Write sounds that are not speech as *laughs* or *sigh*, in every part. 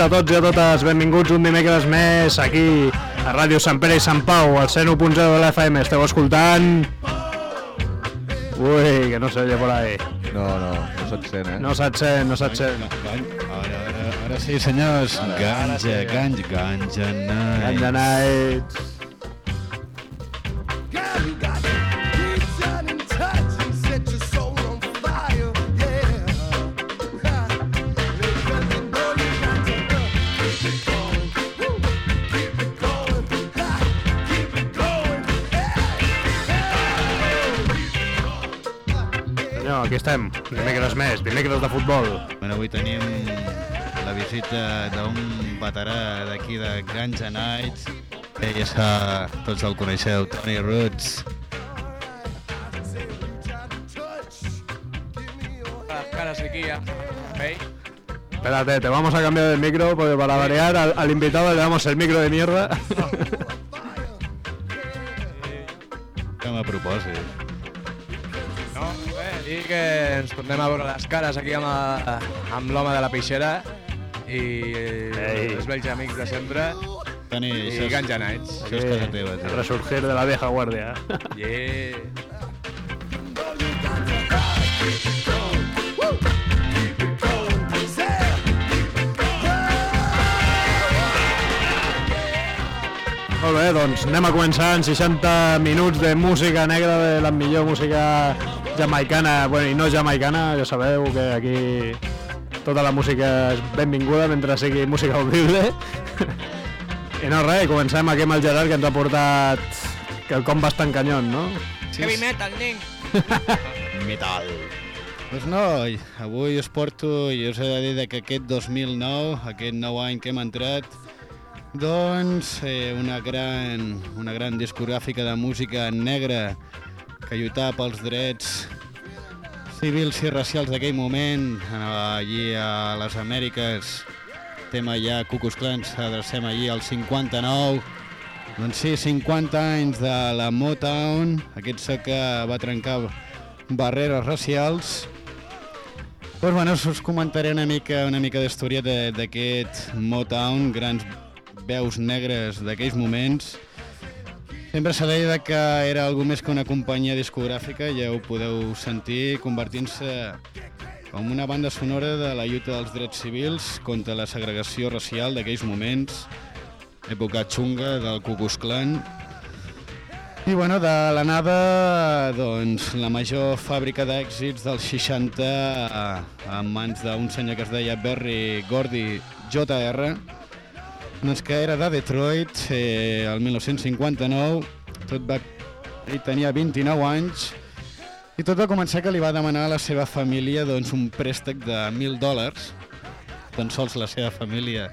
Nit a tots i a totes, benvinguts un dimecres més aquí a Ràdio Sant Pere i Sant Pau, al 101.0 de l'FM, esteu escoltant... Ui, que no se oye por ahí. No, no, no se't sent, eh? No se't sent, no se't sent. Ara, ara, ara sí, senyors. Ganja, ganja, ganja night. Ganja nights. Aquí estem, dimecres més, dimecres de futbol. Bueno, avui tenim la visita d'un veterà d'aquí de Ganja Nights. Eh, ja sa, tots el coneixeu, Tony Roots. Las caras aquí ya. ¿Veis? Espérate, te vamos a cambiar el micro porque para variar al, al invitado le damos el micro de mierda. *laughs* Que m'ha propòsit. Dir que ens tornem a veure les cares aquí amb, a- amb l'home de la peixera i Ei. els vells amics de sempre Toni, i això és, Ganja Nights. això és casa teva, El resurgir de la vieja guardia. Yeah. Molt bé, doncs anem a començar en 60 minuts de música negra, de la millor música jamaicana, bueno, i no jamaicana, ja sabeu que aquí tota la música és benvinguda mentre sigui música audible. *laughs* I no res, comencem aquí amb el Gerard que ens ha portat quelcom bastant canyon, no? Heavy metal, nen. *laughs* Metal. Doncs no, avui us porto, i us he de dir que aquest 2009, aquest nou any que hem entrat, doncs eh, una, gran, una gran discogràfica de música negra que lluitava pels drets civils i racials d'aquell moment, allí a les Amèriques, tema ja Ku Klux Klan, s'adrecem allí al 59, doncs sí, 50 anys de la Motown, aquest so que va trencar barreres racials. Doncs bueno, us comentaré una mica una mica d'historieta d'aquest Motown, grans veus negres d'aquells moments. Sempre se deia que era algo més que una companyia discogràfica, ja ho podeu sentir, convertint-se com una banda sonora de la lluita dels drets civils contra la segregació racial d'aquells moments, època xunga del Ku Klux Klan, i bueno, de la nada, doncs, la major fàbrica d'èxits dels 60 eh, en mans d'un senyor que es deia Berry Gordy Jr., doncs que era de Detroit, eh, el 1959, tot va... ell tenia 29 anys, i tot va començar que li va demanar a la seva família doncs, un préstec de 1.000 dòlars, tan sols la seva família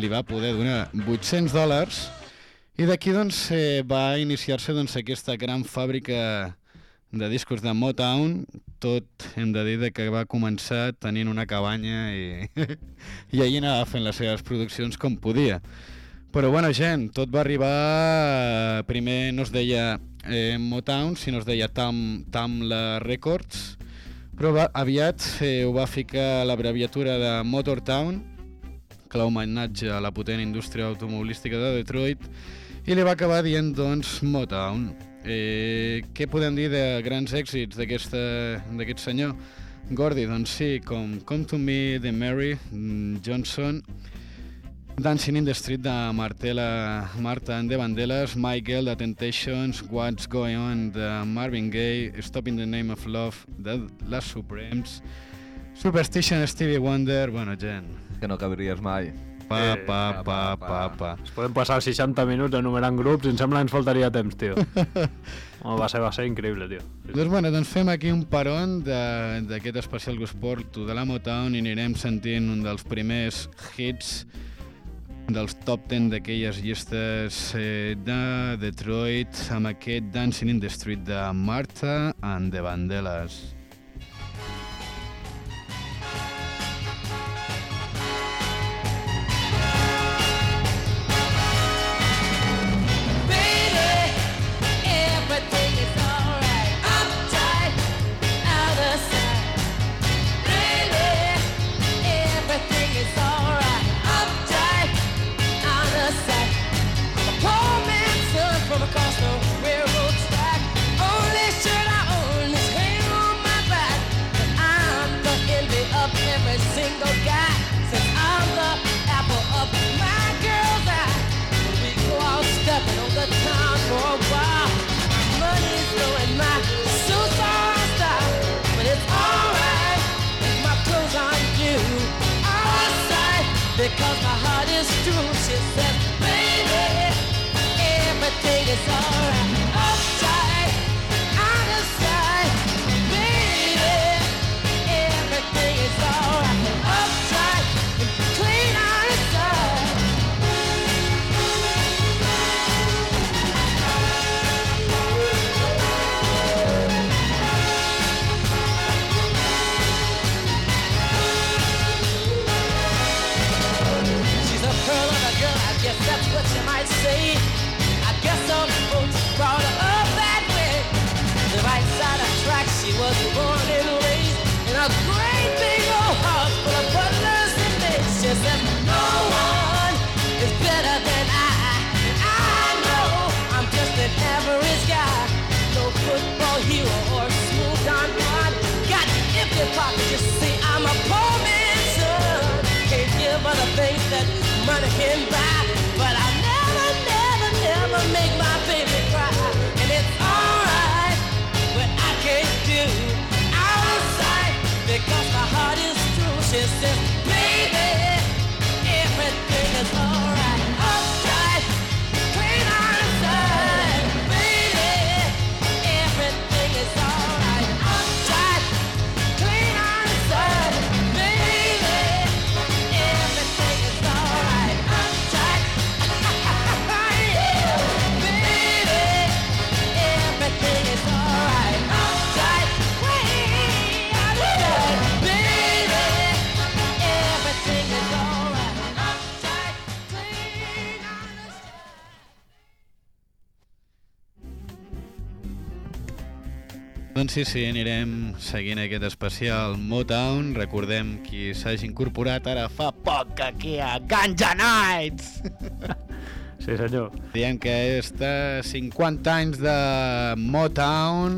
li va poder donar 800 dòlars, i d'aquí doncs, eh, va iniciar-se doncs, aquesta gran fàbrica de discos de Motown, tot hem de dir que va començar tenint una cabanya i, *laughs* i allí anava fent les seves produccions com podia. Però bueno, gent, tot va arribar... Primer no es deia eh, Motown, sinó es deia Tam, Tamla Records, però va, aviat eh, ho va ficar l'abreviatura de Motortown, que l'homenatge a la potent indústria automobilística de Detroit, i li va acabar dient, doncs, Motown. Eh, què podem dir de grans èxits d'aquest senyor? Gordy, doncs sí, com Come to Me de Mary mm, Johnson, Dancing in the Street de Martela, Marta Vandellas, My Girl, The Temptations, What's Going On de Marvin Gaye, Stop in the Name of Love de Les Supremes, Superstition Stevie Wonder, bueno, gent, Que no cabriries mai. Pa, Eh, pa, pa, pa, pa. Es podem passar 60 minuts enumerant grups i em sembla que ens faltaria temps, tio. *laughs* Oh, va, ser, va ser increïble, tio. Doncs bueno, doncs fem aquí un peron de- d'aquest especial que us porto de la Motown i anirem sentint un dels primers hits dels top 10 d'aquelles llistes eh, de Detroit amb aquest Dancing in the Street de Martha and the Vandellas. to sí, sí, anirem seguint aquest especial Motown. Recordem qui s'hagi incorporat ara fa poc aquí a Ganja Nights. Sí, senyor. Diem que està 50 anys de Motown.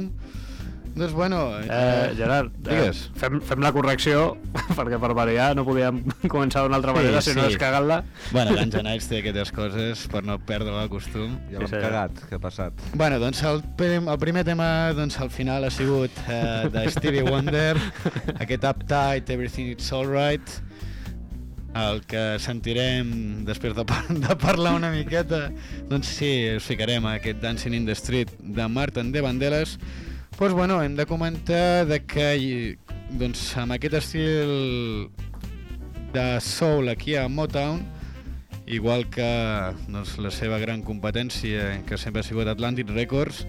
Doncs bueno... Eh, Gerard, eh, digues. fem, fem la correcció, *laughs* perquè per variar no podíem *laughs* començar d'una altra manera, Sí, si no sí. és cagant-la. Bueno, *laughs* Nights té aquestes coses per no perdre el costum. Ja l'hem Sí, cagat, què ha passat? Bueno, doncs el, el primer tema doncs, al final ha sigut eh, de Stevie Wonder, aquest Uptight, Everything It's Alright, el que sentirem després de, par de parlar una miqueta, doncs sí, us ficarem a aquest Dancing in the Street de Martin de Vandeles. Doncs bueno, hem de comentar de que doncs, amb aquest estil de soul aquí a Motown, igual que doncs, la seva gran competència, que sempre ha sigut Atlantic Records,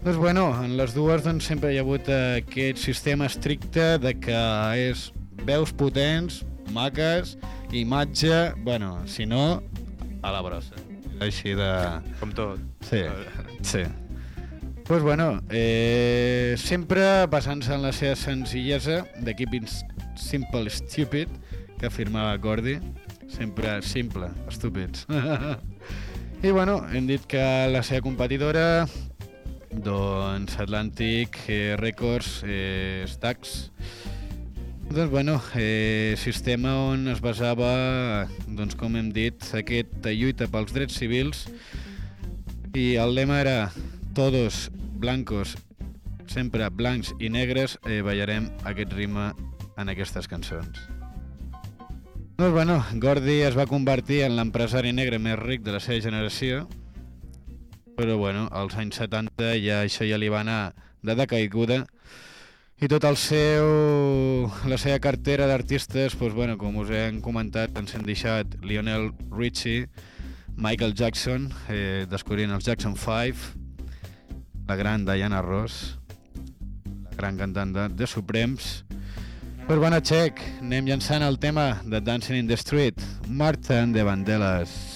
doncs bueno, en les dues doncs, sempre hi ha hagut aquest sistema estricte de que és veus potents, maques, imatge, bueno, si no, a la brossa. Així de... Com tot. Sí, sí. Pues bueno, eh, sempre basant-se en la seva senzillesa de Keeping Simple Stupid, que afirmava Gordy, sempre simple, estúpids. *laughs* I bueno, hem dit que la seva competidora, doncs Atlantic eh, Records, eh, Stax, doncs bueno, eh, sistema on es basava, doncs com hem dit, aquesta lluita pels drets civils i el lema era todos blancos, sempre blancs i negres, eh, ballarem aquest ritme en aquestes cançons. Doncs bueno, Gordy es va convertir en l'empresari negre més ric de la seva generació, però bueno, als anys 70 ja això ja li va anar de decaiguda i tot el seu, la seva cartera d'artistes, doncs, bueno, com us hem comentat, ens hem deixat Lionel Richie, Michael Jackson, eh, descobrint els Jackson 5, la gran Diana Ross, la gran cantant de The Supremes. Bueno, Check, anem llançant el tema de Dancing in the Street, here and the time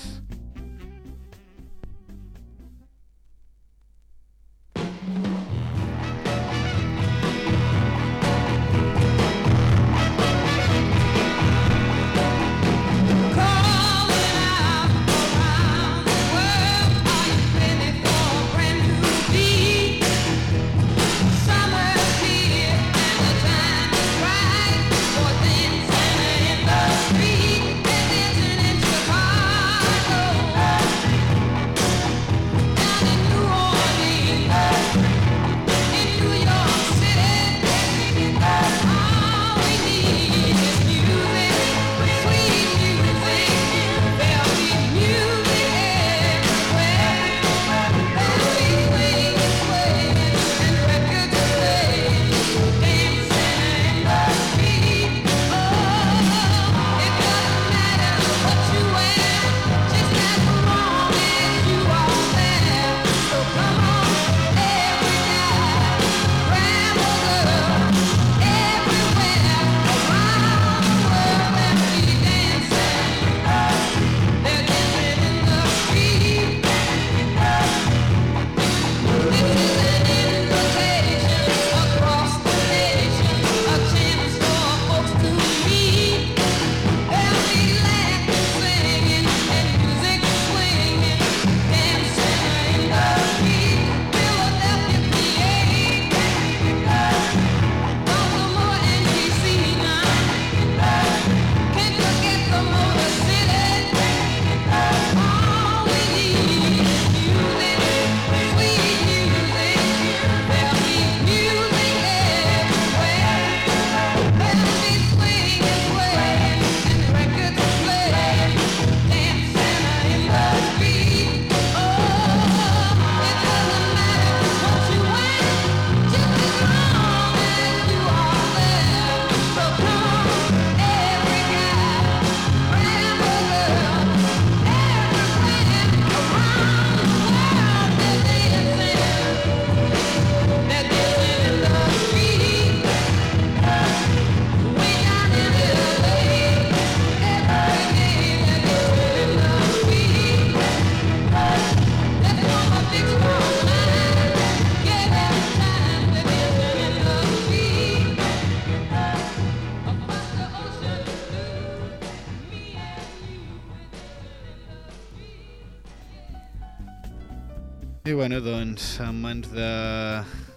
bueno, doncs, en mans de,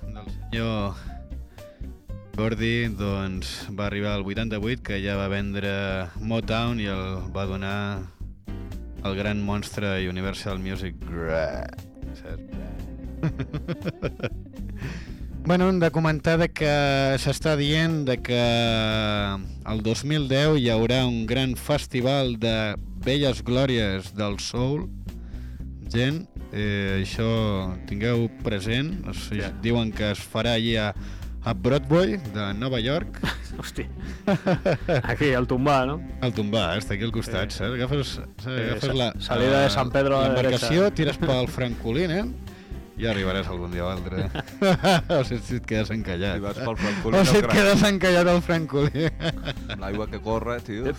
del senyor Gordy, doncs, va arribar al 88, que ja va vendre Motown i el va donar el gran monstre Universal Music *laughs* bueno, hem de comentar de que s'està dient de que el 2010 hi haurà un gran festival de velles glòries del soul. Gent, eh, això tingueu present. O sigui, Ja. Diuen que es farà allà a Broadway, de Nova York. *laughs* Hosti. Aquí, al tombar, no? Al tombar, està aquí al costat, saps? Agafes, saps? Agafes sa- la, salida de San Pedro a la derecha. tires *laughs* pel Francolín, eh? I arribaràs algun dia *laughs* o altre. o sigui, si et quedes encallat. Si vas pel Francolí, o si et quedes encallat al Francolí. L'aigua que corre, tio.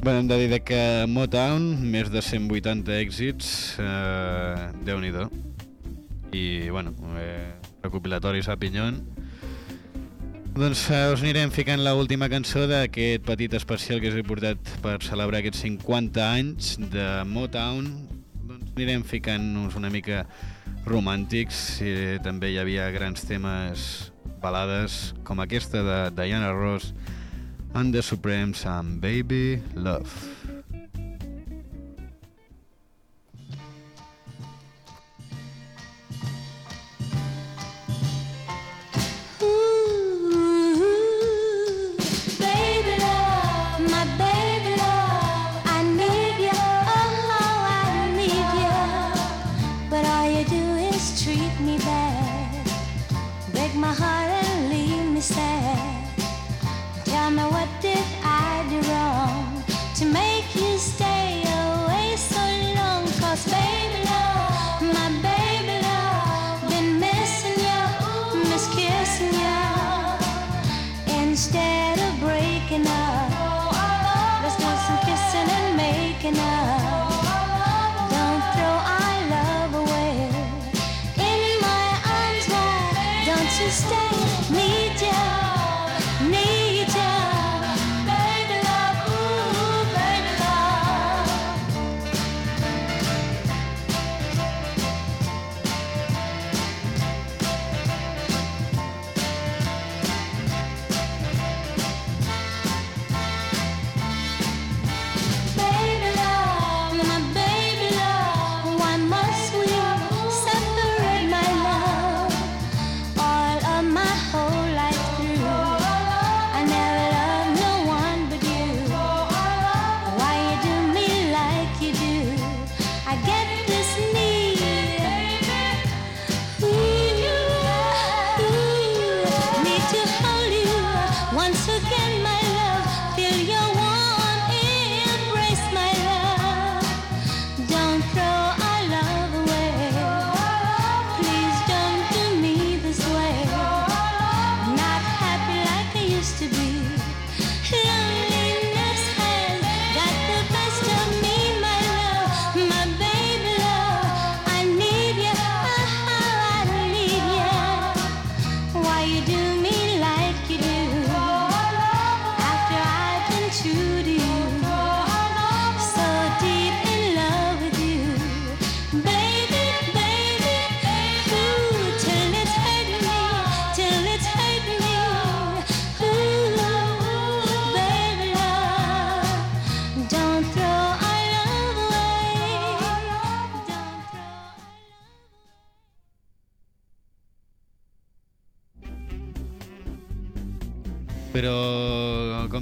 Bueno, hem de dir que Motown, més de 180 èxits, eh, Déu-n'hi-do. I, bueno, eh, recopilatoris a Pinyon. Doncs eh, us anirem ficant la última cançó d'aquest petit especial que us he portat per celebrar aquests 50 anys de Motown. Doncs anirem ficant-nos una mica romàntics. Eh, també hi havia grans temes, balades, com aquesta de Diana Ross and the Supremes and Baby Love.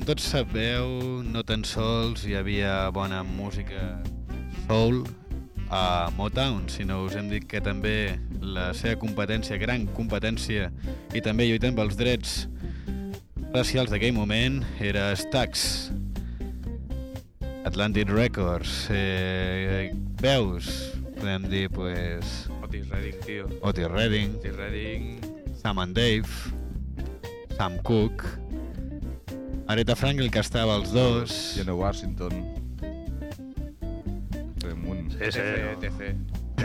Com tots sabeu, no tan sols hi havia bona música soul a Motown, sinó us hem dit que també la seva competència, gran competència, i també lluitant pels drets racials d'aquell moment, era Stax, Atlantic Records, eh, veus, podem dir, pues, Otis Redding, tio. Otis Redding, Otis Redding... Sam and Dave, Sam Cooke, Aretha Franklin, que estava als dos, Jenna Washington. Amunt. Sí, sí. TC,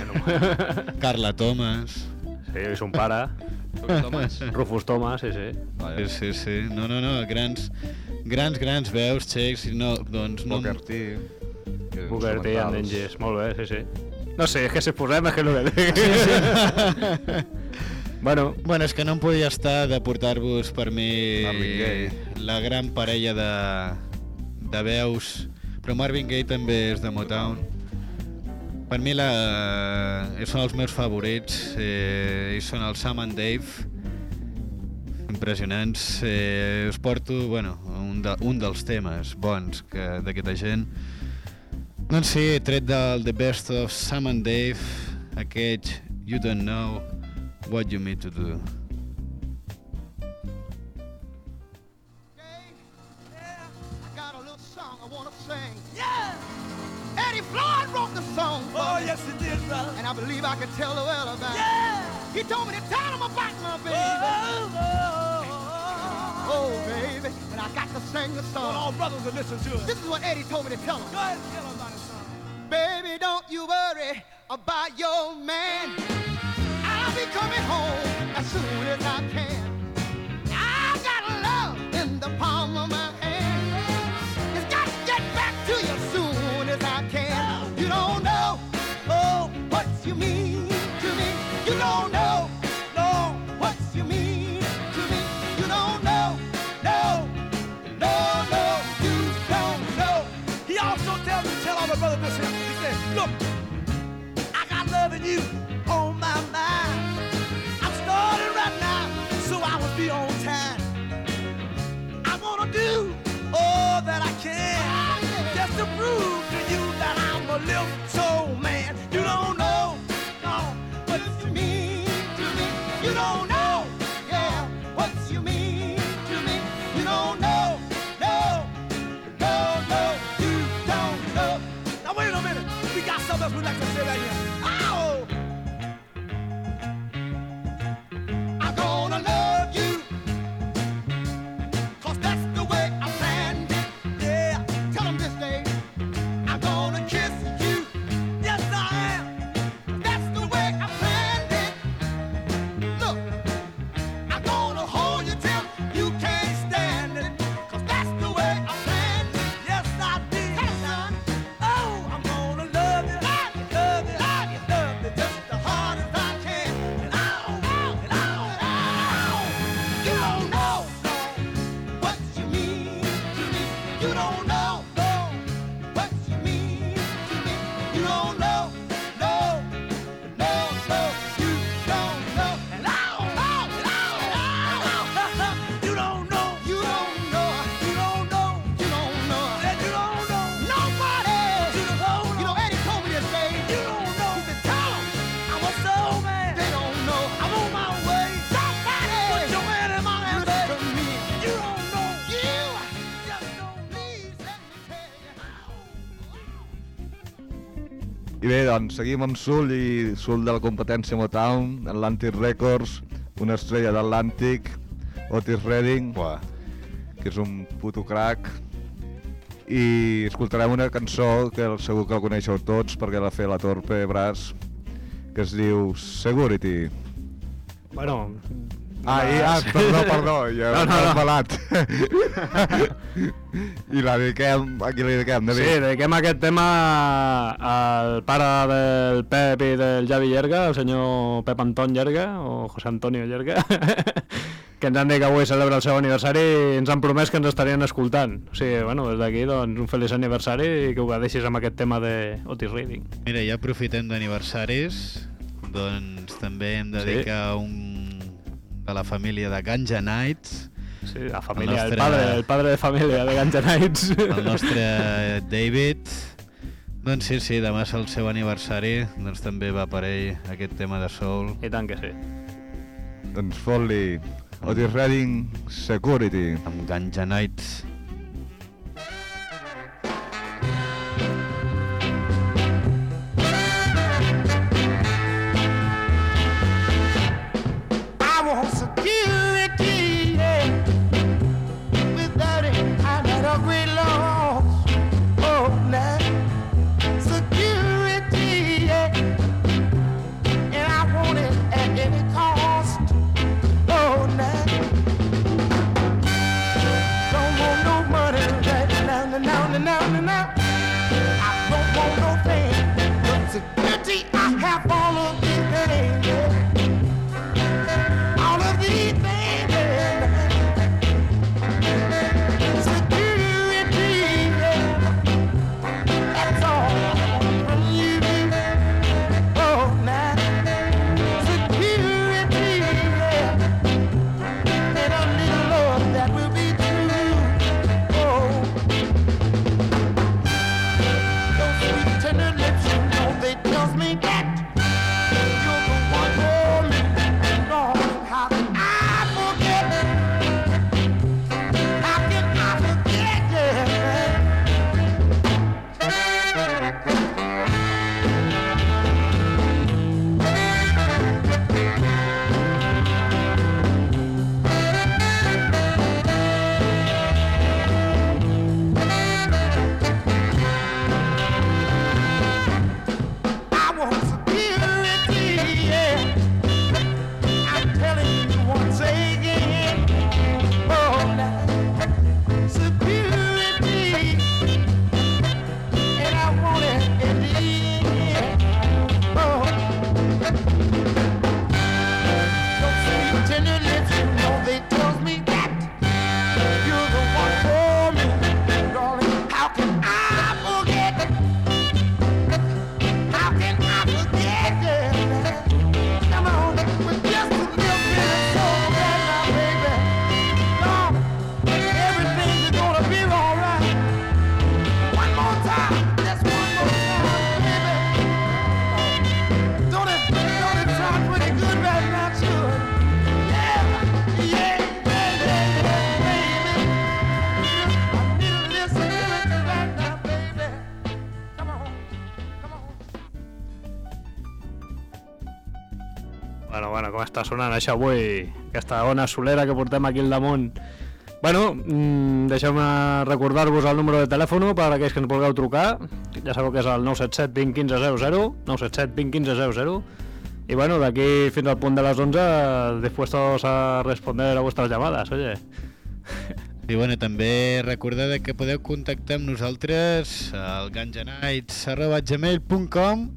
no. TC. Carla Thomas, Sí, és un pare. Tomes? Rufus Thomas, sí, sí. sí, sí, sí, no, no, no, grans, grans, grans veus, xecs, i no, doncs no... Booker T. que Booker T, instrumentals. and Dangers. Molt bé, sí, sí. No sé, és que si posem és que el que dic. Bueno, Bueno, és que no em podia estar de portar-vos per mi la gran parella de, de veus, però Marvin Gaye també és de Motown. Per mi la, són els meus favorits, eh, i són el Sam and Dave, impressionants. Eh, us porto bueno, un, de, un dels temes bons que- d'aquesta gent. Doncs sí, tret del The Best of Sam and Dave, aquest You Don't Know What do You Mean to Do. I got a little song I want to sing. Yeah! Eddie Floyd wrote the song for oh, yes, he did, brother. And I believe I can tell the well about it. Yeah! He told me to tell him about my baby. Oh, oh, oh, oh, baby. And I got to sing the song. Well, all brothers will listen to it. This is what Eddie told me to tell him. Go ahead and tell him about his song. Baby, don't you worry about your man. I'll be coming home as soon as I can. I got love in the palm of my hand. a little I bé, doncs, seguim amb Sul i Sul de la competència Motown, Atlantic Records, una estrella d'Atlàntic, Otis Redding, Buah. que és un puto crack, i escoltarem una cançó que segur que la coneixeu tots perquè la fer la Torpe Brass, que es diu Segurity. bueno... Ah, i, ah, perdó, perdó, ja No, no, no, no. pelat. *laughs* I la dediquem, a qui la dediquem, David? Sí, dediquem aquest tema al pare del Pep i del Javi Llerga, el senyor Pep Anton Llerga, o José Antonio Llerga, *laughs* que ens han dit que avui celebra el seu aniversari i ens han promès que ens estarien escoltant. O sigui, bueno, des d'aquí, doncs, un feliç aniversari i que ho deixis amb aquest tema de Otis Reading. Mira, ja aprofitem d'aniversaris, doncs també hem de Sí. dedicar un de la família de Ganja Nights, Sí, la família, el, nostre- padre, el padre de família de Ganja Nights. el nostre David. Doncs sí, sí, demà és el seu aniversari, doncs també va per ell aquest tema de soul. I tant que sí. Doncs fot-li Otis Redding Security. amb Ganja Nights. Està sonant això avui? Aquesta ona solera que portem aquí al damunt. Bueno, mm, deixeu-me recordar-vos el número de telèfon per a aquells que ens vulgueu trucar. Ja sabeu que és el 977 20 15 00, 977 20 15 00. Y bueno, de aquí fins al punt de les 11, dispuestos a responder a vuestras llamadas, oye. I bueno, també recordeu que podeu contactar amb nosaltres al ganjanites.gmail.com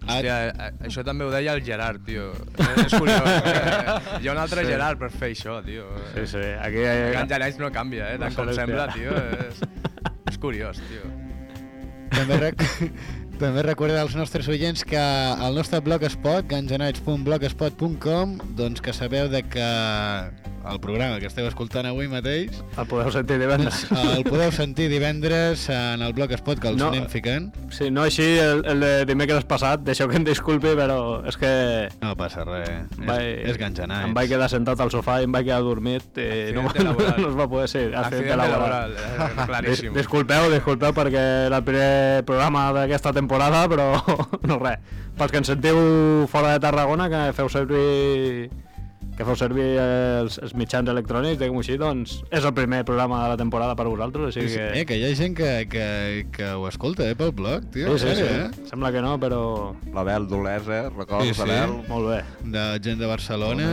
Hòstia, eh, això també ho deia el Gerard, tio. És curiós. *laughs* Eh? Hi ha un altre Sí. Gerard per fer això, tio. Sí, sí, aquí... Gan Genais no canvia, eh? Tant com sembla, tio. És, és curiós, tio. També, rec *laughs* també recorda als nostres oients que al nostre blogspot, ganjanites.blogspot.com, doncs que sabeu de que el programa que esteu escoltant avui mateix El podeu sentir divendres. doncs, *laughs* el podeu sentir divendres en el blogspot que els No. anem ficant. Sí, no així el, el de dimecres passat, deixeu que em disculpi, però és que No passa res, em és, és ganjanites. em vaig quedar sentat al sofà i em vaig quedar dormit i *laughs* no, laboral. no es va poder ser. Accidente laboral, eh, claríssim. Dis, disculpeu, disculpeu perquè era el primer programa d'aquesta temporada, però *laughs* no res. Pels que ens sentiu fora de Tarragona, que feu servir que feu servir els, els mitjans electrònics, diguem així, doncs és el primer programa de la temporada per a vosaltres, així Sí, que... eh, que hi ha gent que, que, que ho escolta eh, pel blog, tio. Sí, sí, sí. eh? Sembla que no, però L'Abel d'Olesa, records, Sí, sí. Abel? molt bé. De gent de Barcelona...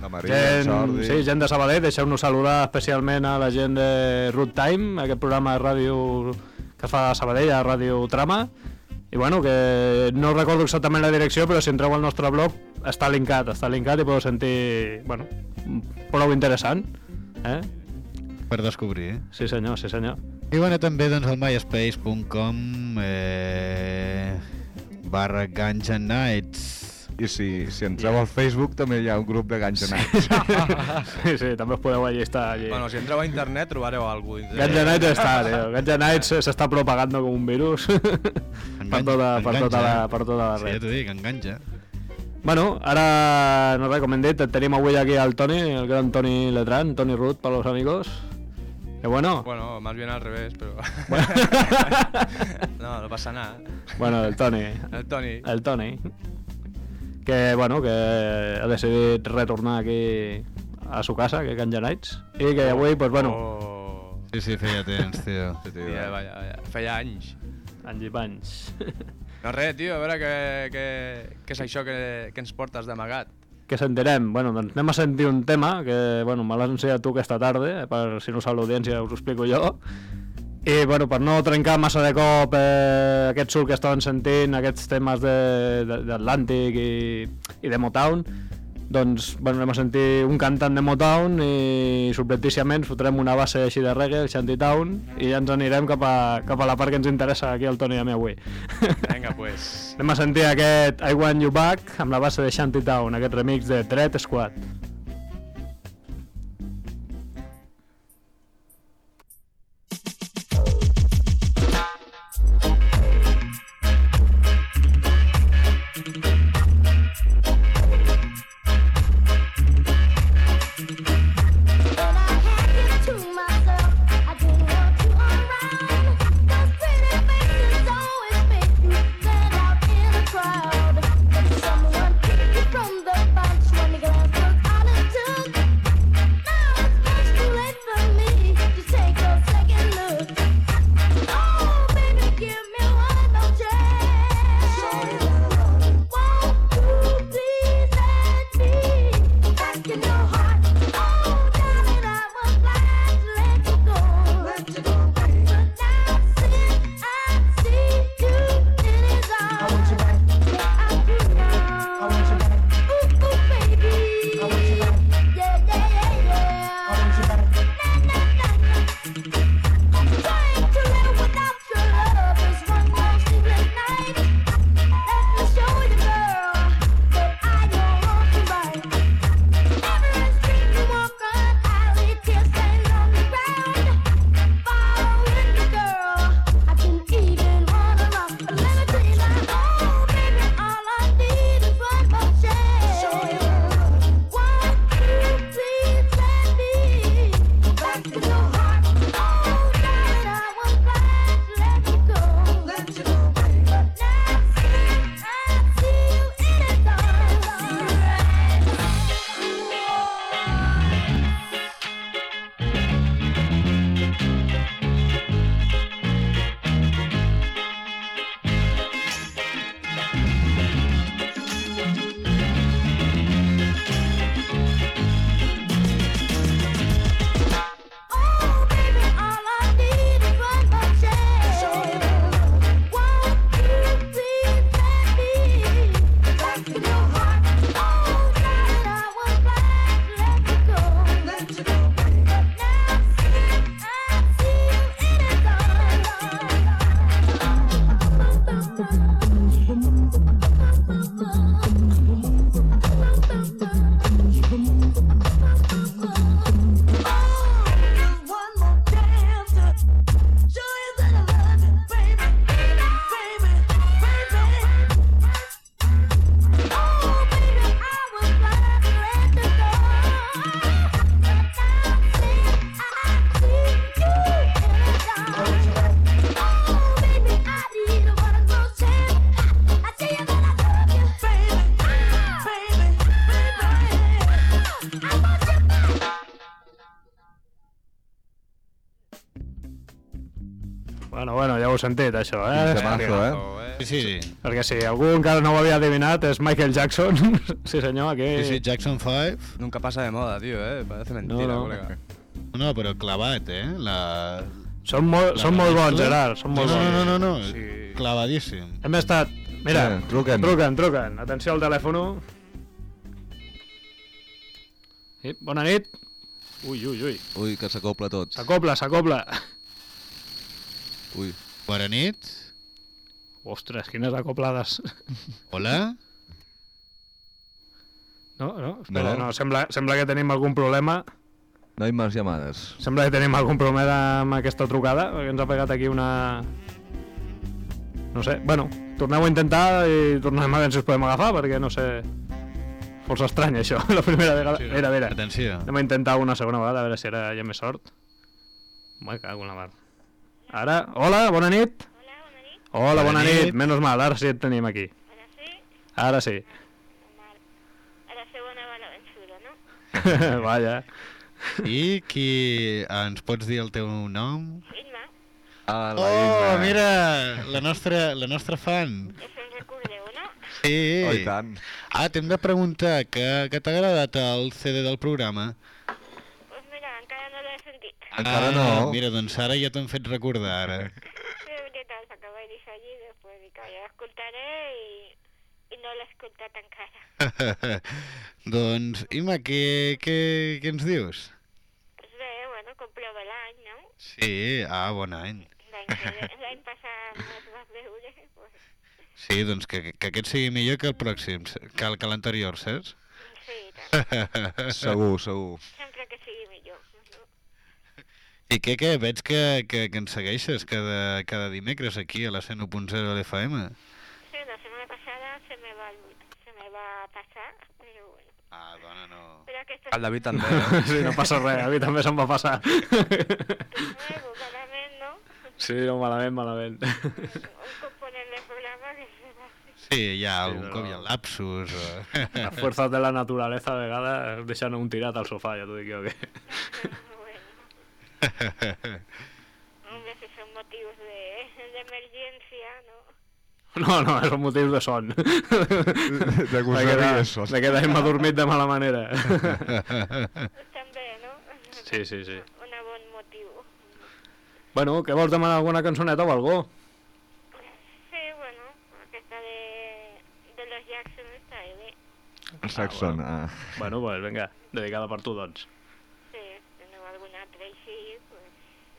La Maria, Gent, Jordi... sí, gent de Sabadell, deixeu-nos saludar especialment a la gent de Root Time, aquest programa de ràdio que fa a Sabadell, a Ràdio Trama. I bueno, que no recordo exactament la direcció, però si entreu al nostre blog està linkat, està linkat i podeu sentir, bueno, prou interessant. Eh? per descobrir. Sí senyor, sí senyor. I bueno, també doncs el myspace.com eh, barra Ganja Nights. I si, si entreu al Facebook també hi ha un grup de ganjanats. *laughs* sí, sí, també us podeu allistar allí. Bueno, si entreu a internet trobareu cosa. Ganja Nights està, tio. *laughs* Ganja Nights s'està propagando com un virus per tota, per tota la, per tota la Sí, red. ja t'ho dic, enganja. Bueno, ara, no res, com hem dit, tenim avui aquí al Toni, el gran Toni Letrán, Toni Ruth para los amigos. Que bueno, Bueno, más bien al revés, pero... *laughs* no, no pasa nada. bueno, el Toni, El Toni. el Toni, que bueno, que ha decidit retornar aquí a su casa, que Ganja Nights, i que avui, pues bueno, Oh. Sí, sí, feia temps, tio. Sí, tio, Tia, vaya, vaya. Feia anys. anys i panys. *laughs* No res, tio, a veure què, què, què és això que, que ens portes d'amagat. que sentirem? Bueno, doncs anem a sentir un tema que, bueno, me l'has ensenyat tu aquesta tarda, eh, per si no sap l'audiència us ho explico jo. I, bueno, per no trencar massa de cop eh, aquest surt que estaven sentint, aquests temes d'Atlàntic i, i de Motown, doncs, bueno, anem a sentir un cantant de Motown i subventíciament fotrem una base així de reggae, el Shantytown, i ja ens anirem cap a, cap a la part que ens interessa aquí al Toni i a mi avui. Vinga, pues. *laughs* Anem a sentir aquest I Want You Back amb la base de Shantytown, aquest remix de Dread Squad. you know. Sentit, això, eh? Temazo, eh? Sí, sí, sí. Perquè si algú encara no ho havia adivinat és Michael Jackson. *laughs* sí senyor, aquí... Sí, sí, Jackson 5. Nunca pasa de moda, tío, eh. Parece mentira, No, no. colega. No, però clavat, eh? La... Són molt, la són molt bons. Gerard, són molt no, bons. No, no, no, no. Sí. clavadíssim. Hem estat... Mira, Sí, truquen. truquen, truquen. Atenció al telèfon. Sí, bona nit. Ui, ui, ui. Ui, que s'acopla tot. S'acopla, s'acopla. Ui. Bona nit. Ostres, quines acoplades. *laughs* Hola. No, no, espera, No. no, sembla, sembla que tenim algun problema. No hi més llamades. Sembla que tenim algun problema amb aquesta trucada, perquè ens ha pegat aquí una... No sé, bueno, torneu a intentar i tornem a veure si us podem agafar, perquè no sé... Força estrany, això, *laughs* la primera vegada. Sí, Mira, mira, Atenció. anem a intentar una segona vegada, a veure si ara hi ha més sort. Me cago en la mar. Ara, hola, bona nit. Hola, bona nit. Hola, Bona bona, nit. nit. Menos mal, ara sí et tenim aquí. Ara sí? Ara sí. Mal. A la segona va la vençuda, no? *laughs* Vaja. I qui... Ens pots dir el teu nom? Irma, Ah, la Oh, Imma. mira, la nostra, la nostra fan. que se'n recordeu, no? Sí. Oh, tant. Ah, t'hem de preguntar, que, que t'ha agradat el CD del programa? Pues mira, encara no l'he Encara ah, no. Mira, doncs ara ja t'han fet recordar, ara. Sí, *laughs* tal, s'acaba de dir allí, després dic, "Ah, ja l'escoltaré i, i no l'he escoltat encara. *laughs* doncs, Ima, què, què, què ens dius? Pues bé, bueno, comprova l'any, no? Sí, ah, bon any. L'any que passat no es va veure, pues Sí, doncs que, que aquest sigui millor que el pròxim, que que l'anterior, saps? sí, i tant. *laughs* Segur, segur. sempre que sigui millor. No? I què, què? Veig que, que, que ens segueixes cada, cada dimecres aquí a la 101.0 de l'FM. Sí, la setmana passada se me va, se me va passar, però bueno. Ah, dona, no. Però aquesta El David també, eh? Sí, no passa res, a mi també se'm va passar. nuevo, malament, no? Sí, no, malament, malament. Un component del programa que se va Sí, hi ha algun però- cop hi ha lapsus. O... *laughs* Las fuerzas de la naturaleza, a vegades, deixant un tirat al sofà, ja t'ho dic jo que... bueno. Hombre, si son motivos de, de ¿no? No, no, són motius de son. De queda, gosaria, son. me queda m'ha dormit de mala manera. També, no? Sí, sí, sí. Un bon motiu. Bueno, què vols demanar alguna cançoneta o algo? Sí, bueno, aquesta de, de los Jackson està bé. Saxon. Ah, Bueno, pues venga, dedicada per tu, doncs. Sí, si teniu alguna altra així, pues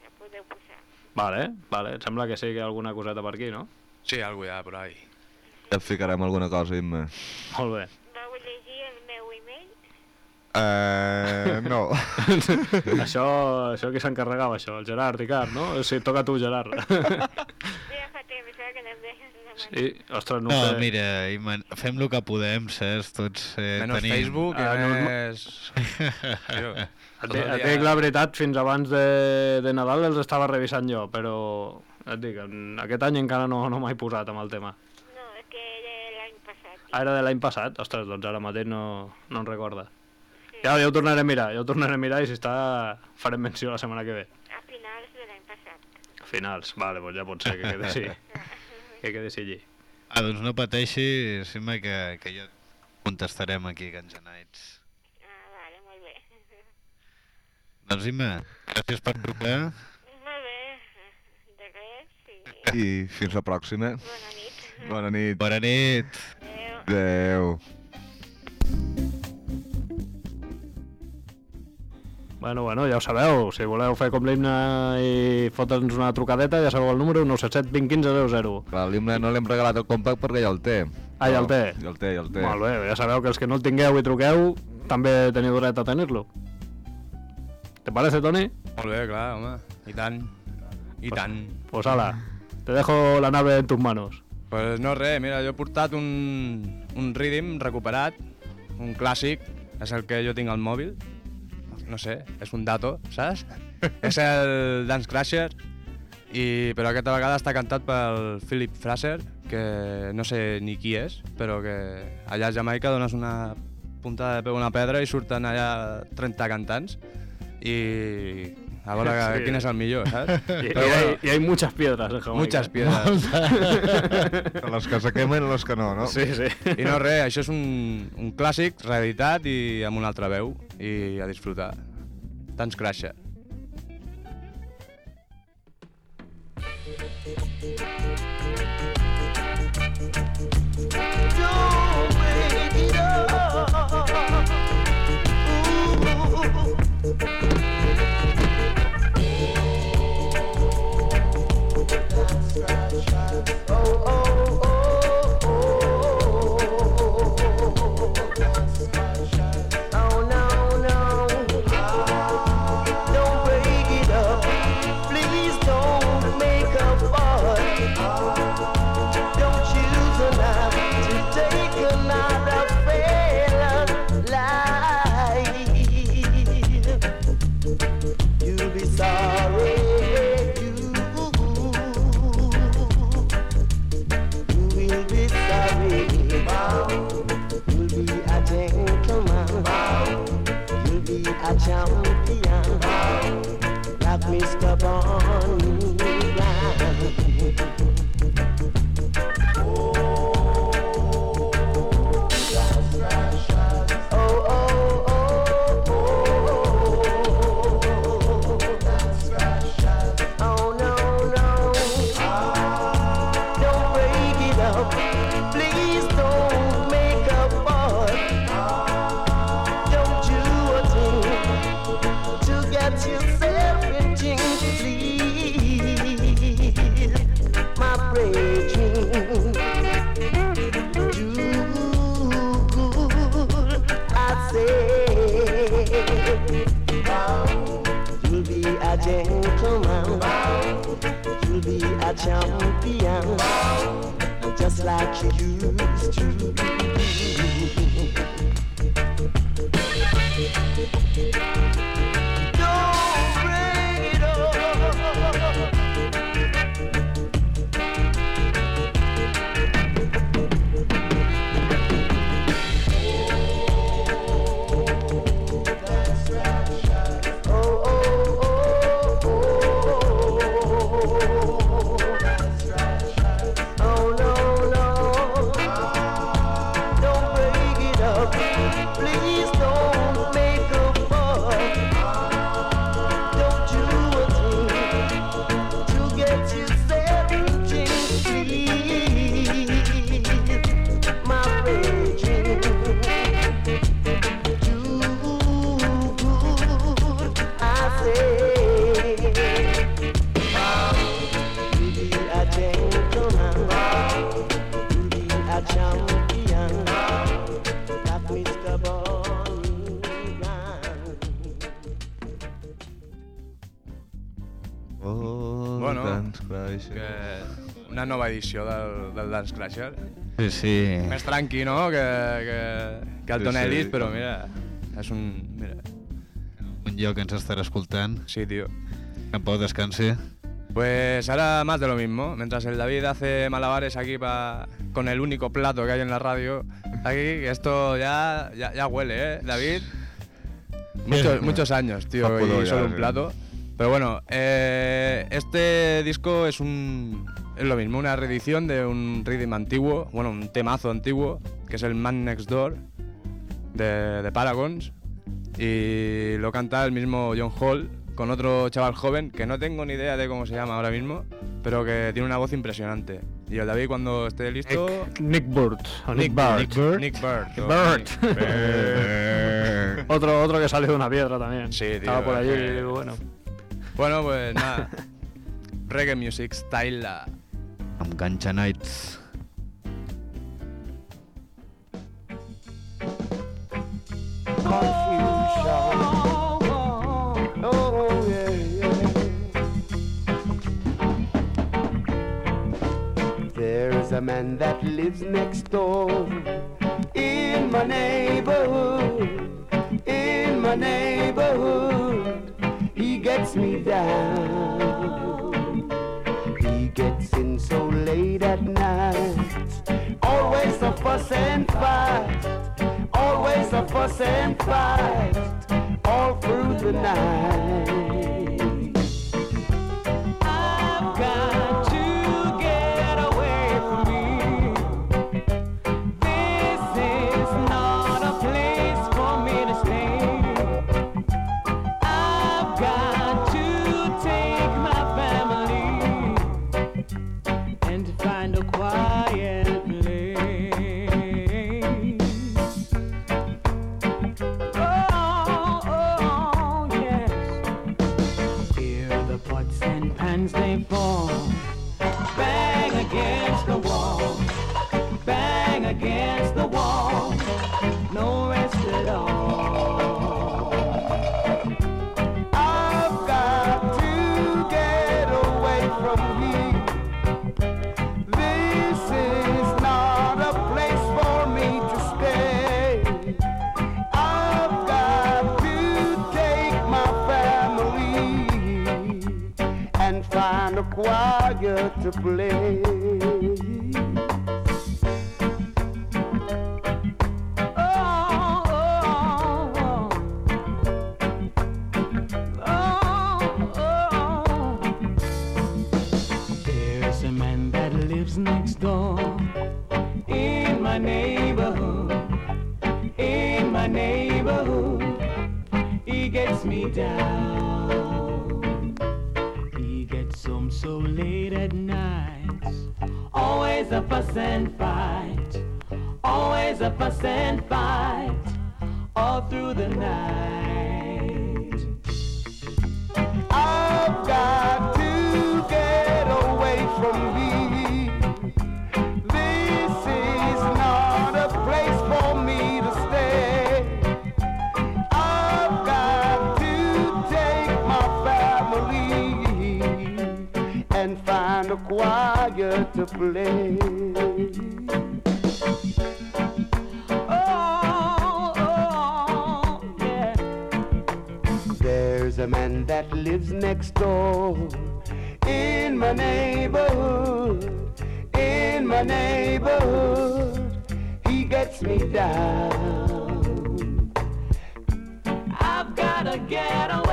la podeu posar. Vale, vale, em sembla que sí que hi ha alguna coseta per aquí, no? Sí, algo ja, por ahí. Ja et ficarem alguna cosa, Imma. Molt bé. Vau llegir el meu e-mail? Eh, no. *laughs* això, això qui s'encarregava, això? El Gerard Ricard, no? Sí, toca tu, Gerard. Ja fa temps eh, que les deixes de mà. Sí, ostres, no, No, sé. mira, fem el que podem, saps? Tots eh, Menos tenim... Facebook, Ah, que no, no. Et, dic- et dic la veritat, fins abans de, de Nadal els estava revisant jo, però et dic, aquest any encara no, no m'he posat amb el tema. No, és que era l'any passat. Ah, era de l'any passat? Ostres, doncs ara mateix no, no en recorda. Ja, ja ho tornaré a mirar, ja ho tornaré a mirar i si està farem menció la setmana que ve. A finals de l'any passat. Finals, vale, doncs ja pot ser que quedi així. *laughs* que així allí. Ah, doncs no pateixis, Ima, que, que ja contestarem aquí, Guns N' Nights. Ah, vale, molt bé. *laughs* Doncs Ima, gràcies per trucar. Molt bé, de res, i I fins la pròxima. bona nit. Bona nit. Bona nit. Adéu. Adéu. Bueno, bueno, ja ho sabeu, si voleu fer com l'himne i fotre'ns una trucadeta, ja sabeu el número 977 20 15 00. Clar, l'Imma no li hem regalat el compact perquè ja el té. Ah, ja el té? Ja el té, ja el té. Molt bé, ja sabeu que els que no el tingueu i truqueu també teniu dret a tenir-lo. ¿Te parece, Toni? Molt bé, clar, home. I tant. I tant. Pues ala, te dejo la nave en tus manos. Pues no res, mira, jo he portat un, un Rhythm recuperat, un clàssic, és el que jo tinc al mòbil. No sé, és un dato, saps? *laughs* és el Dance Crasher, i, però aquesta vegada està cantat pel Philip Fraser, que no sé ni qui és, però que allà a Jamaica dones una puntada de peu a una pedra i surten allà 30 cantants i a veure Sí. quin és el millor, saps? *laughs* Y, y Però hay, bueno, y hay muchas piedras en Jamaica. muchas piedras. Les *laughs* que se quemen i les que no, no? Sí, sí. I no res, això és un, un clàssic reeditat i amb una altra veu i a disfrutar. Tants Crasher. Dance Crasher. Sí, sí. Més tranqui, no?, que, que, que el Sí, però mira, és un... Mira, Un lloc que ens estarà escoltant. sí, tío. Que en pau descansi. Pues ahora más de lo mismo. Mientras el David hace malabares aquí pa, con el único plato que hay en la radio, aquí esto ya, ya, ya huele, ¿eh, David? Muchos, muchos años, tío, ya, solo un sí. plato. Pero bueno, eh, este disco es un es lo mismo, una reedición de un rhythm antiguo, bueno, un temazo antiguo, que es el Man Next Door de, de Paragons. Y lo canta el mismo John Hall con otro chaval joven que no tengo ni idea de cómo se llama ahora mismo, pero que tiene una voz impresionante. Y el David cuando esté listo... Nick, o Nick, Bird. Nick Bird. Nick Bird. o Bird. Nick Bird. *laughs* otro, otro que salió de una piedra también. Sí, tío, Estaba por allí y bueno. Bueno, pues nada. *laughs* Reggae music style. There's a man that lives next door in my neighborhood. In my neighborhood, he gets me down. So late at night, always a fuss and fight, always a fuss and fight, all through the night. To play. So late at night. Always a fuss and fight. Always a fuss and fight. All through the night. I've got to get away from here. Choir to play. Oh, oh, yeah. There's a man that lives next door in my neighborhood, in my neighborhood. He gets me down. I've gotta get away.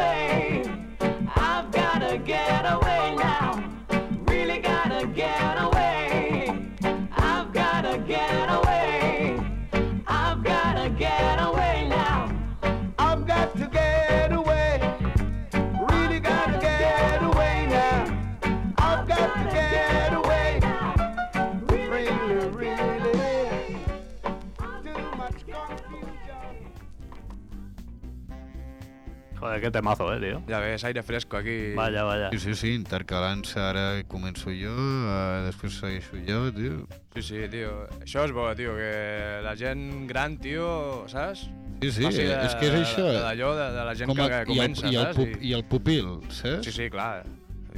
Qué temazo, eh, tío. Ja ves, aire fresco aquí. Vaya, vaya. Sí, sí, sí, intercalant-se. Ara començo jo, uh, després segueixo jo, tio. Sí, sí, tio. Això és bo, tio, que la gent gran, tio, saps? Sí, sí, de- és que és això. de- D'allò, de, de la gent Com que, a- que i, el, comença, i, el saps? pup, I el pupil, saps? Sí, sí, clar.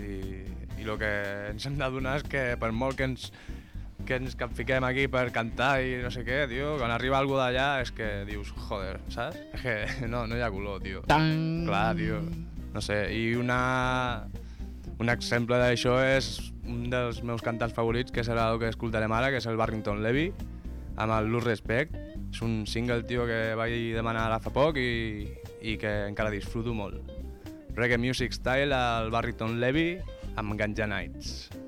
I, i el que ens hem d'adonar és que per molt que ens, que ens capfiquem aquí per cantar i no sé què, tio, quan arriba algú d'allà és que dius, joder, saps? *laughs* És que no, no hi ha color, tio. Tan... Clar, tio. No sé, i una... Un exemple d'això és un dels meus cantants favorits, que serà el que escoltarem ara, que és el Barrington Levy, amb el Lose Respect. És un single, tio, que vaig demanar ara fa poc i, i que encara disfruto molt. Reggae Music Style, el Barrington Levy, amb Ganja Nights.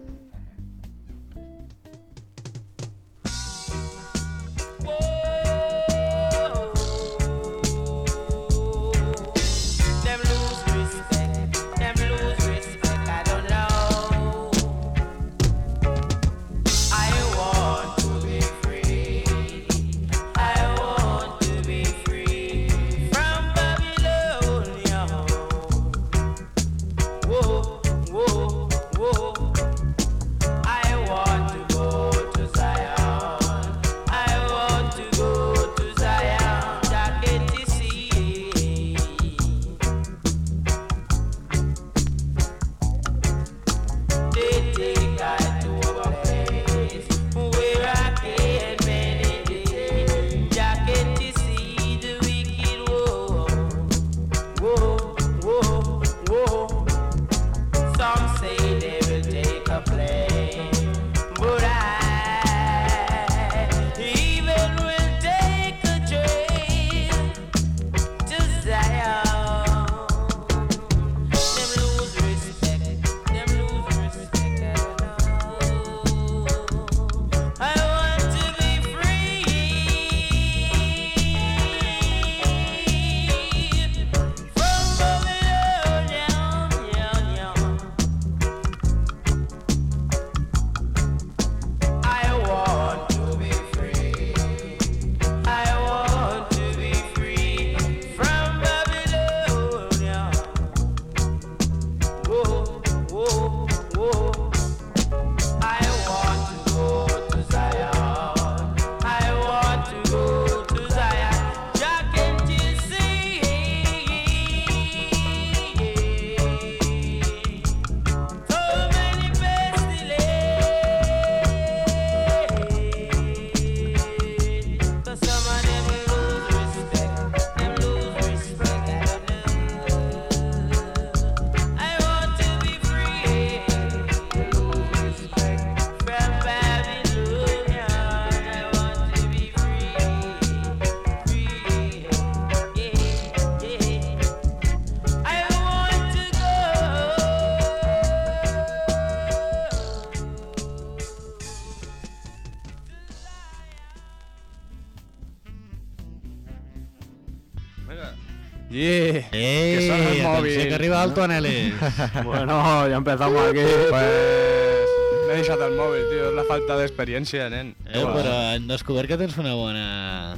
Mòbil. que arriba el Tonelli. Bueno, ya empezamos aquí. Pues... M'he deixat el mòbil, tio, és la falta d'experiència, nen. Eh, però hem descobert que tens una bona...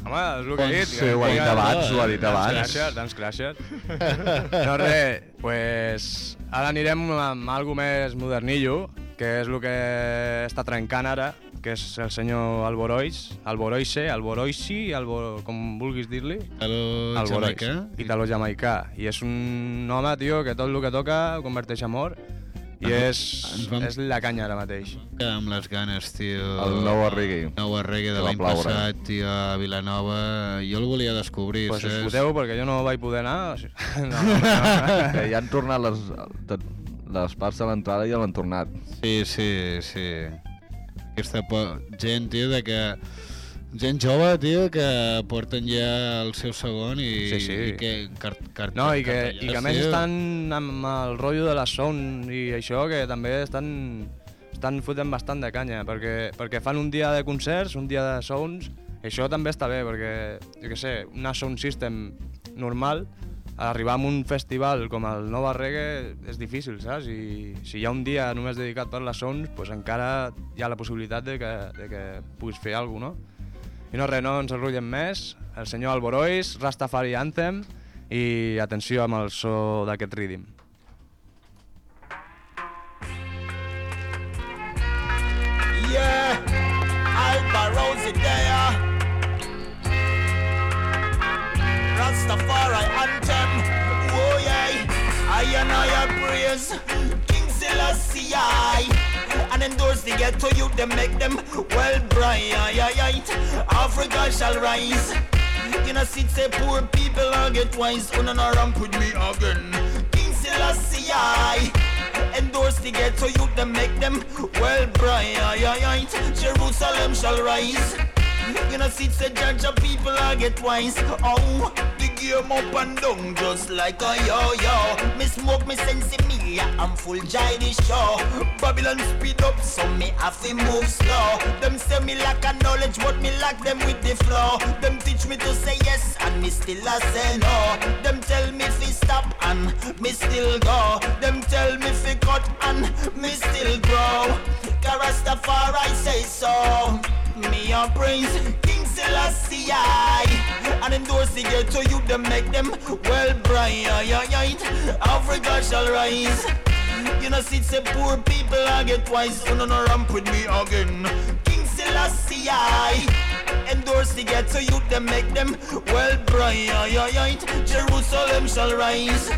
Home, és el que he dit. Sí, ho ha dit abans, ho ha dit Dance abans. Crasher, Dance Crasher. No, res, pues, ara anirem amb algo més modernillo, que és el que està trencant ara, que és el senyor Alborois, Alboroise, Alboroisi, Albor... com vulguis dir-li. Italo Alborois, jamaicà. Italo-jamaicà. I és un home, tio, que tot el que toca ho converteix en amor. I és, ens vam- és la canya ara mateix. Que amb les ganes, tio. El nou reggae. Nou reggae de l'any passat, tio, a Vilanova. Jo el volia descobrir, Pues us saps? foteu perquè jo no vaig poder anar. *laughs* No, no, no. Que ja han tornat les, les parts de l'entrada i ja l'han tornat. Sí, sí, sí. Aquesta gent, tio, de que... Gent jove, tio, que porten ja el seu segon i, Sí, sí. i que... Cart, cart, No, i que, i que a més estan amb el rotllo de la sound i això, que també estan, estan fotent bastant de canya, perquè, perquè fan un dia de concerts, un dia de sounds, i això també està bé, perquè, jo què sé, una sound system normal, arribar a un festival com el Nova Reggae és difícil, saps? I si hi ha un dia només dedicat per les sounds, doncs encara hi ha la possibilitat de que, de que puguis fer alguna cosa, no? I no res, no ens enrotllem més. El senyor Alborois, Rastafari Anthem, i atenció amb el so d'aquest rídim. Yeah, Alba Rosie there. Rastafari anthem. Oh yeah, I and I praise King Selassie. And endorse the ghetto youth, them make them well bright. Africa shall rise. You know, see, say poor people are get wise. No, no, ramp with me again. King Selassie. Endorse the ghetto youth, them make them well bright. Jerusalem shall rise. You know, see, say judge of people I get wise. Oh, the game up and down just like a yo-yo. Me smoke me sense me, I'm full jai the show. Babylon speed up, so me have to move slow. Them say me lack a knowledge, but me lack them with the flow. Them teach me to say yes, and me still a say no. Them tell me fi stop, and me still go. Them tell me fi cut, and me still grow. Rastafari say so. Me a praise. King Selassie And endorse the ghetto you them make them well bright. Africa shall rise. You know see say poor people I get wise. You know no ramp with me again. King Selassie Endorse the ghetto you them make them well bright. Jerusalem shall rise.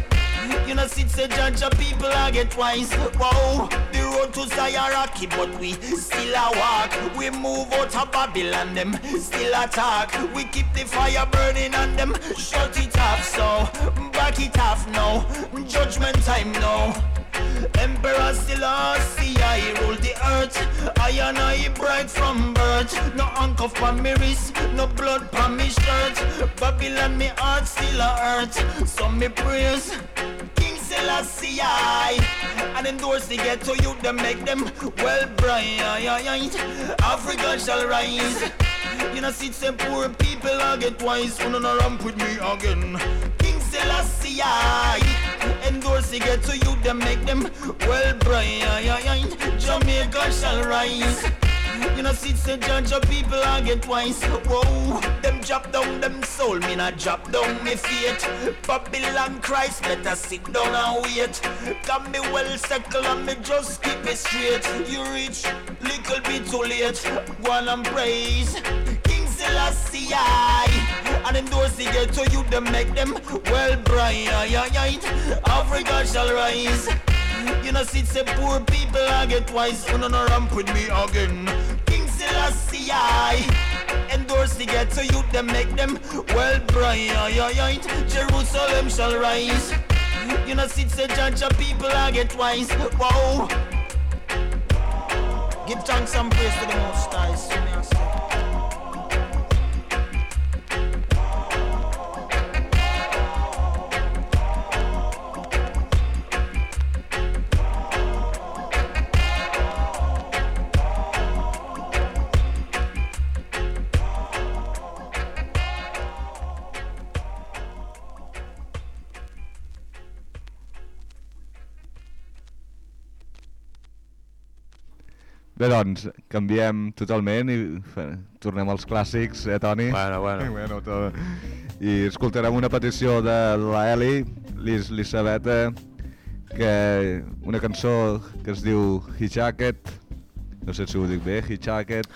You know, see say judge people I get wise. Wow, road to rocky, but we still a walk. We move out of Babylon, them still attack. We keep the fire burning and them shut it off. So back it off now. Judgment time now. Emperor Selassie, I rule the earth. I and I bright from birth. No handcuff on me wrist, no blood on me shirt. Babylon, me heart still a hurt. So me prayers Selassie, I and endorse the ghetto youth, them make them well bright. Africa shall rise. You know, see some poor people I get wise. Who no ramp with me again. King Selassie, I endorse the ghetto youth, them make them well bright. Jamaica shall rise. You know, see the judge of people I get wise. Whoa, them drop down them soul, me not drop down me fate. Babylon Christ, better sit down and wait. Got me well settled and me just keep it straight. You reach little bit too late. Go on and praise. King Selassie, and endorse the ghetto you them make them well bright. Africa shall rise. You know, see, say poor people I get wise. You know, no ramp with me again. King Selassie, endorse the ghetto youth, them make them well bright. Jerusalem shall rise. You know, see, say judge of people I get wise. Wow. Give thanks and praise to the Most High. Bé, doncs, canviem totalment i fe- tornem als clàssics, eh, Toni? Bueno, bueno. bueno to... I escoltarem una petició de la Eli, Lis Lisabeta, que una cançó que es diu Hijacket, no sé si ho dic bé, Hijacket,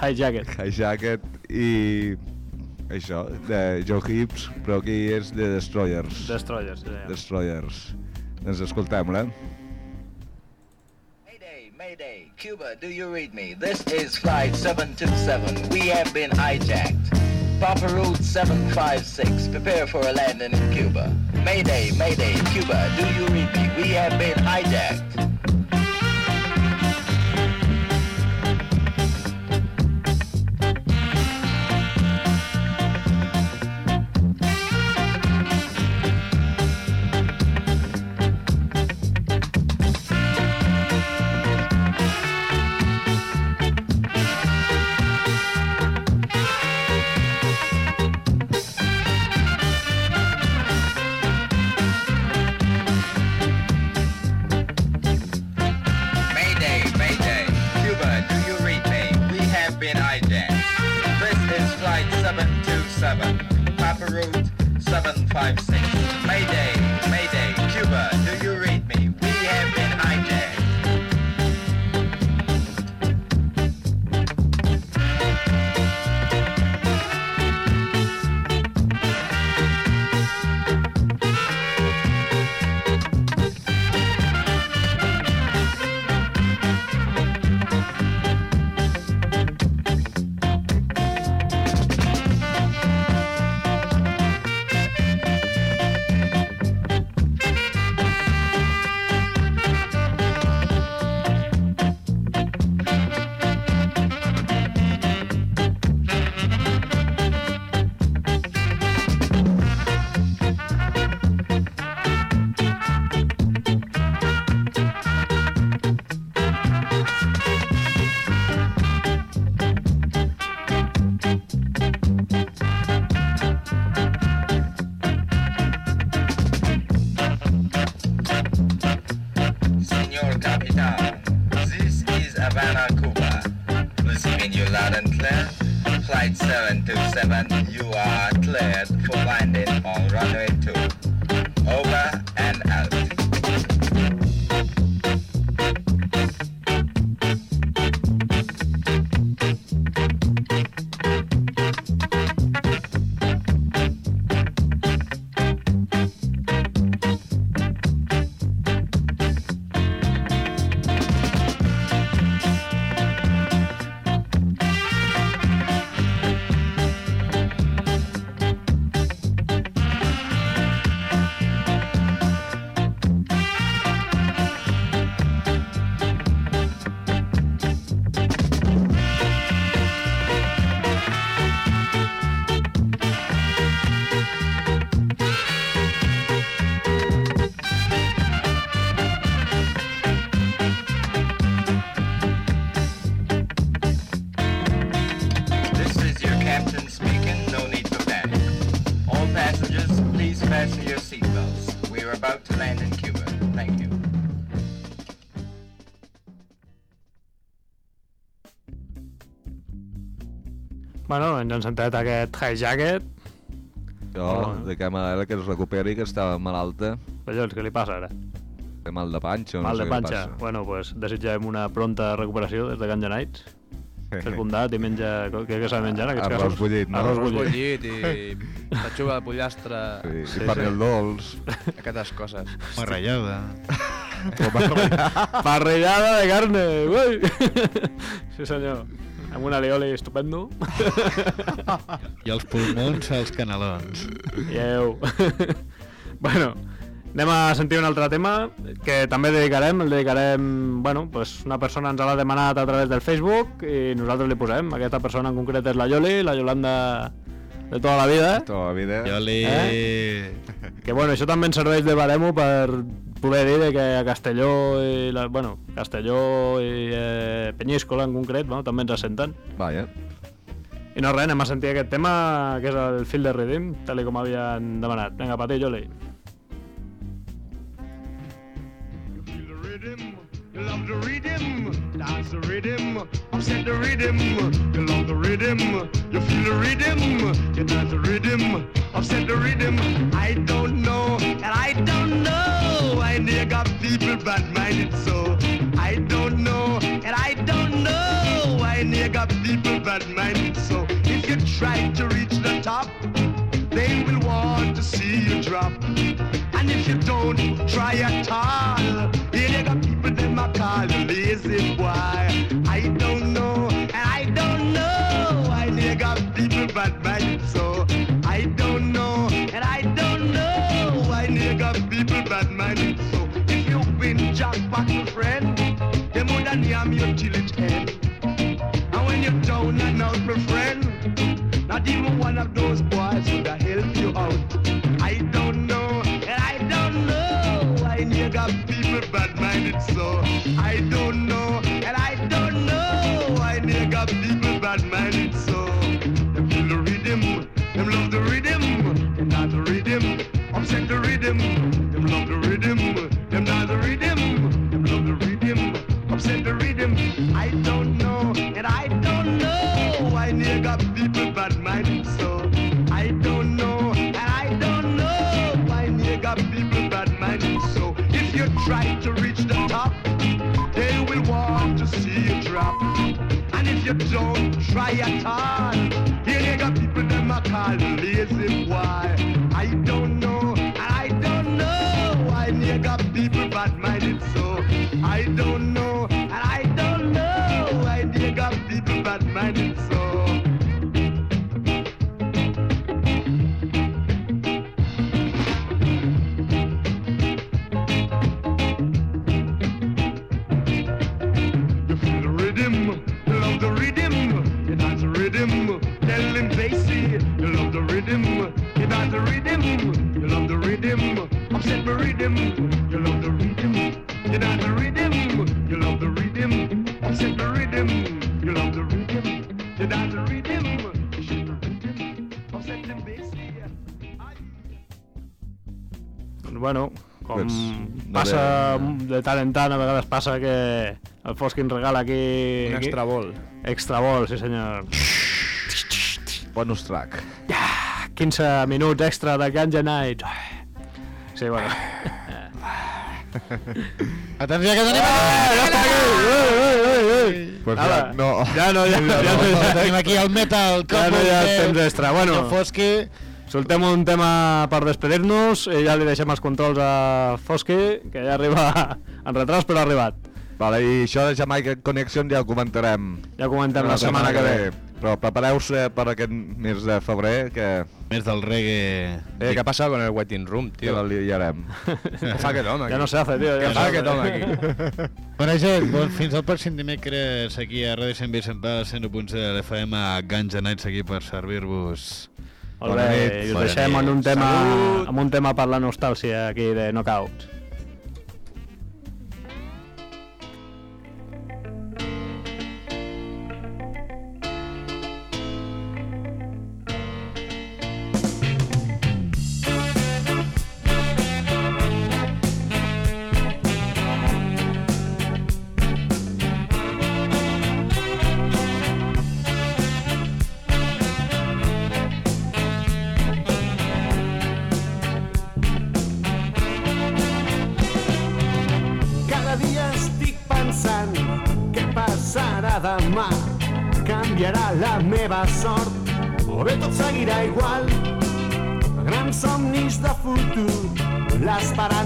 High Jacket. *laughs* Hijacket, i això, de Joe Hibbs, però aquí és de Destroyers. Destroyers, sí. Destroyers. Doncs escoltem-la. Mayday, Cuba, do you read me? This is Flight 727. We have been hijacked. Papa Route 756, prepare for a landing in Cuba. Mayday, Mayday, Cuba, do you read me? We have been hijacked. Bueno, ens han sentat aquest High Jacket. Jo, Hola. de que m'agrada que es recuperi, que estava malalta. Collons, què li passa ara? Té mal de panxa o Mal no sé de què li panxa. passa. Bueno, pues desitgem una pronta recuperació des de Ganja Nights. *laughs* Fes bondat i menja... Què, s'ha de menjar en aquests Arròs casos? bullit, no? Arròs Arròs bullit. bullit *laughs* i petxuga de pollastre, Sí, Sí, sí, pernil sí. dolç. aquestes coses. Marrallada. Parrillada *laughs* de carne, ui! Sí, senyor. Amb un alioli estupendo. *laughs* I els pulmons als canelons. Ieu. *laughs* bueno, anem a sentir un altre tema que també dedicarem, el dedicarem, bueno, pues una persona ens l'ha demanat a través del Facebook i nosaltres li posem. Aquesta persona en concret és la Yoli, la Yolanda de tota la vida. Tota la vida. Jo li... Eh? Que bueno, això també ens serveix de baremo per poder dir que a Castelló i la, bueno, Castelló i eh, Penyíscola en concret, bueno, també ens senten. Vaja. I no res, anem a sentir aquest tema, que és el fil de Redim, tal com havien demanat. Vinga, pa ti, Joli. You love Dance the rhythm, upset the rhythm. You love the rhythm, you feel the rhythm. You dance the rhythm, upset the rhythm. I don't know, and I don't know why they got people bad minded so. I don't know, and I don't know why they got people bad minded so. If you try to reach the top, they will want to see you drop. And if you don't try at all, here they got people them a call you lazy boy. I don't jackpot, my friend, them would name you till it end. And when you're down and out, my friend, not even one of those boys would have help you out. I don't know, I don't know why got people bad minded so. I don't know, lazy boy. De tant en tant, a vegades passa que el Fosqui ens regala aquí... Un aquí- extra bol. Extra bol, sí senyor. Bonus track. 15 minuts extra de Ganja Night. Sí, bueno. *laughs* Atenció que tenim... Ah, ja està aquí! Ei, ei, ei, ei. Pues Ala, ja, no. Ja no, ja, ja, no, ja, Tenim aquí el metal ja no hi ha temps extra. Bueno, Fosqui. Soltem un tema per despedir-nos i ja li deixem els controls a Fosqui, que ja arriba *laughs* en retras, però ha arribat. Vale, i això de Jamaica Connection ja ho comentarem Ja comentem la setmana que ve. Però prepareu-se per aquest mes de febrer que, Més del reggae... Eh, què passa con el waiting room, que tio? la liarem. Què fa aquest home *laughs* aquí? Ja no se hace, tío. Què Ja fa aquest home aquí? *laughs* Bueno, gent, bon, fins al pròxim dimecres aquí a Ràdio Sant Vicent Pal, 101.0 de l'FM a Ganja Nights aquí per servir-vos. Molt bé, i us deixem en un tema, amb un tema per la nostàlgia aquí de Knockout.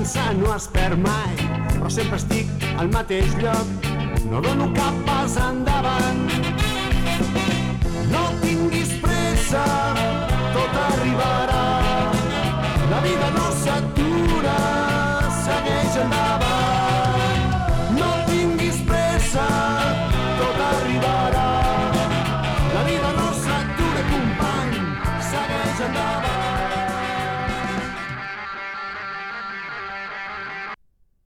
descansar no es perd mai, però sempre estic al mateix lloc, no dono cap pas endavant. No tinguis pressa,